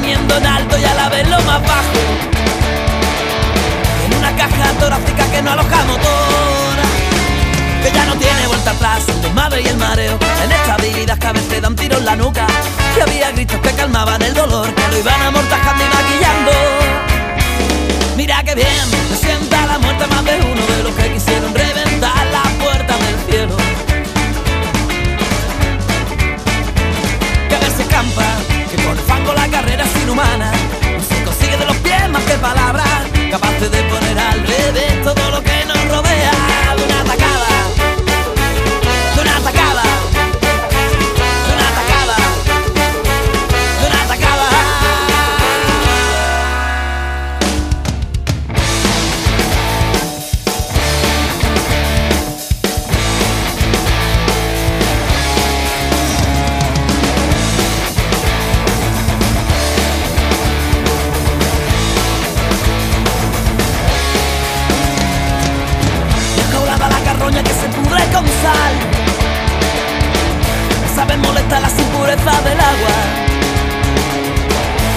teniendo en alto y a la vez lo más bajo. En una caja torácica que no aloja motor, que ya no tiene vuelta atrás, el madre y el mareo. En esta habilidad que a veces dan tiro en la nuca, que había gritos que calmaban el dolor, que lo iban amortajando inhumana.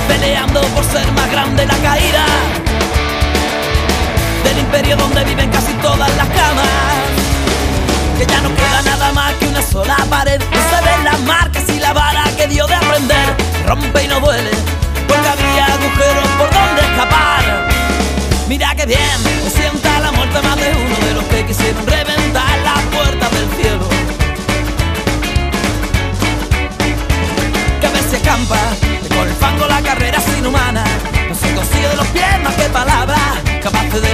Peleando por ser más grande la caída Del imperio donde viven casi todas las camas. Que ya no queda nada más que una sola pared. No se ven las marcas y la vara que dio de aprender Rompe y no duele Porque había agujeros por donde escapar. Mira que bien, me sienta la muerte más de uno de los que quisieron reventar la puerta del cielo. Que a veces campa, el fango la carrera es inhumana. No se consigue de los pies más que palabras, capaces de